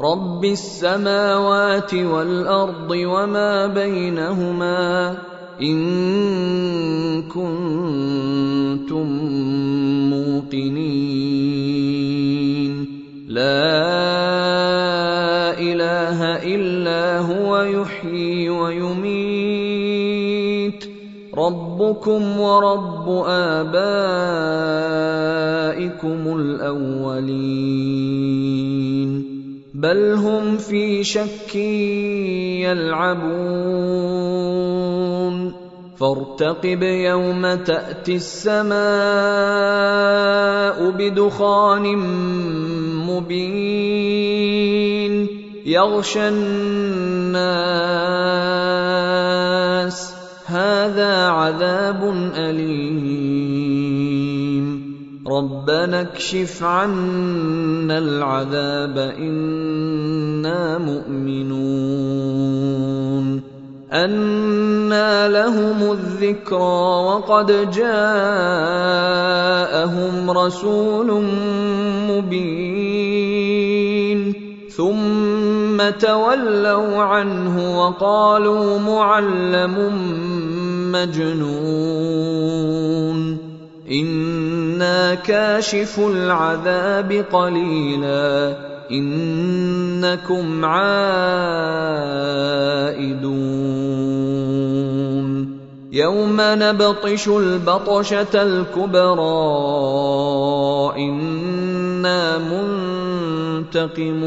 رب السماوات والارض وما بينهما ان كنتم موقنين لا اله الا هو يحيي ويميت ربكم ورب ابائكم الاولين بل هم في شك يلعبون. فارتقب يوم تأتي السماء بدخان مبين. يغشى الناس. هذا عذاب أليم. ربنا اكشف عنا العذاب إنا مؤمنون. أنى لهم الذكرى وقد جاءهم رسول مبين. ثم تولوا عنه وقالوا معلم مجنون. أنا كاشف العذاب قليلا انكم عائدون يوم نبطش البطشه الكبرى أنا منتقمون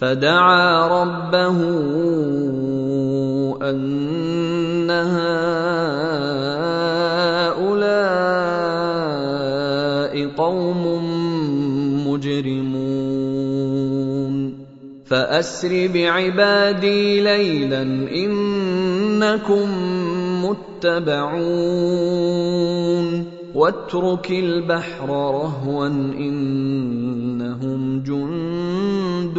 فدعا ربه ان هؤلاء قوم مجرمون. فأسر بعبادي ليلا إنكم متبعون. واترك البحر رهوا إنهم جند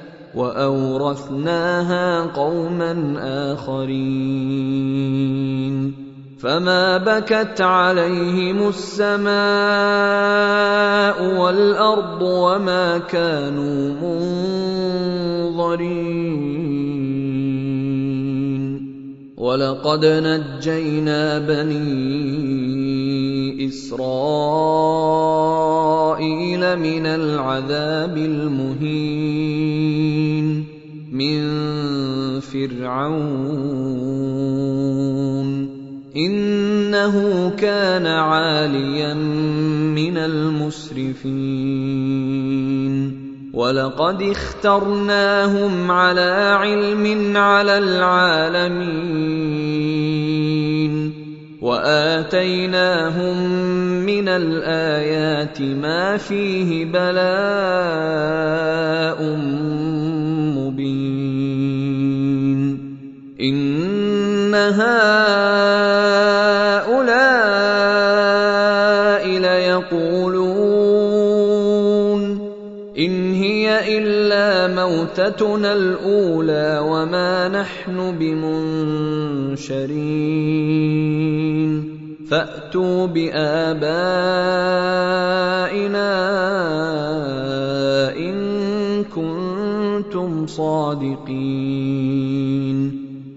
واورثناها قوما اخرين فما بكت عليهم السماء والارض وما كانوا منظرين ولقد نجينا بني اسرائيل من العذاب المهين فرعون. إنه كان عاليا من المسرفين. ولقد اخترناهم على علم على العالمين. وآتيناهم من الآيات ما فيه بلاء مبين. إن هؤلاء ليقولون إن هي إلا موتتنا الأولى وما نحن بمنشرين. فأتوا بآبائنا إن كنتم صادقين.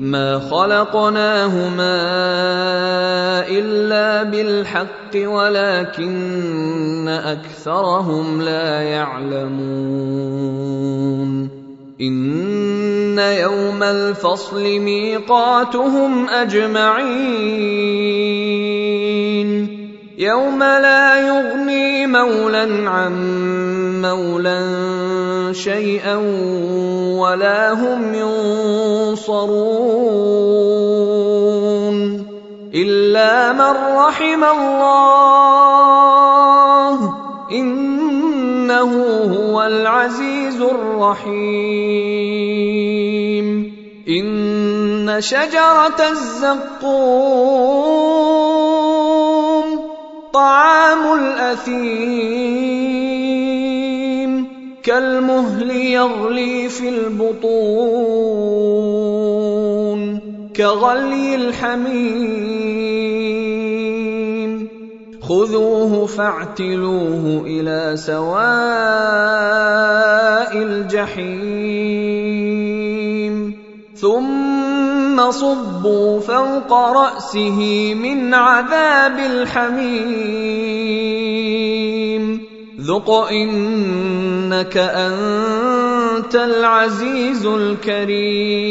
ما خلقناهما الا بالحق ولكن اكثرهم لا يعلمون ان يوم الفصل ميقاتهم اجمعين يوم لا يغني مولى عن مولى شيئا ولا هم ينصرون إلا من رحم الله إنه هو العزيز الرحيم. إن شجرة الزقوم طعام الأثيم كالمهل يغلي في البطون كغلي الحميم. خذوه فاعتلوه إلى سواء الجحيم. ثم صبوا فوق رأسه من عذاب الحميم. ذق انك انت العزيز الكريم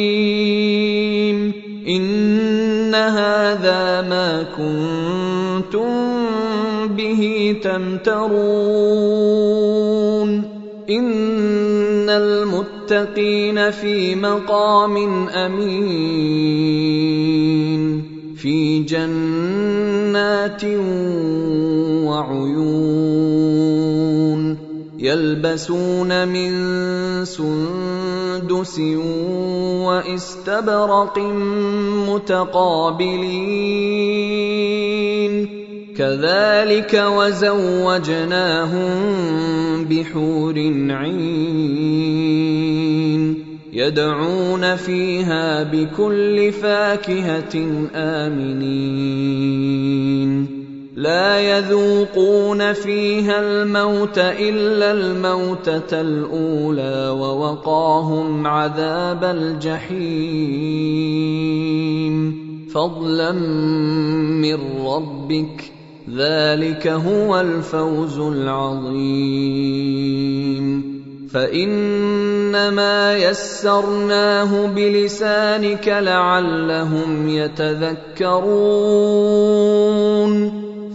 ان هذا ما كنتم به تمترون ان المتقين في مقام امين في جنات وعيون يلبسون من سندس واستبرق متقابلين. كذلك وزوجناهم بحور عين. يدعون فيها بكل فاكهة آمنين. لا يذوقون فيها الموت إلا الموتة الأولى ووقاهم عذاب الجحيم. فضلا من ربك ذلك هو الفوز العظيم. فإنما يسرناه بلسانك لعلهم يتذكرون.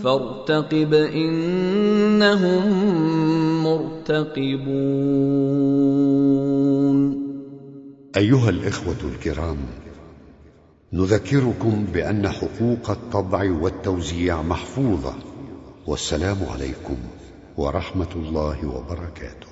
فارتقب إنهم مرتقبون. أيها الإخوة الكرام نذكركم بأن حقوق الطبع والتوزيع محفوظة والسلام عليكم ورحمة الله وبركاته.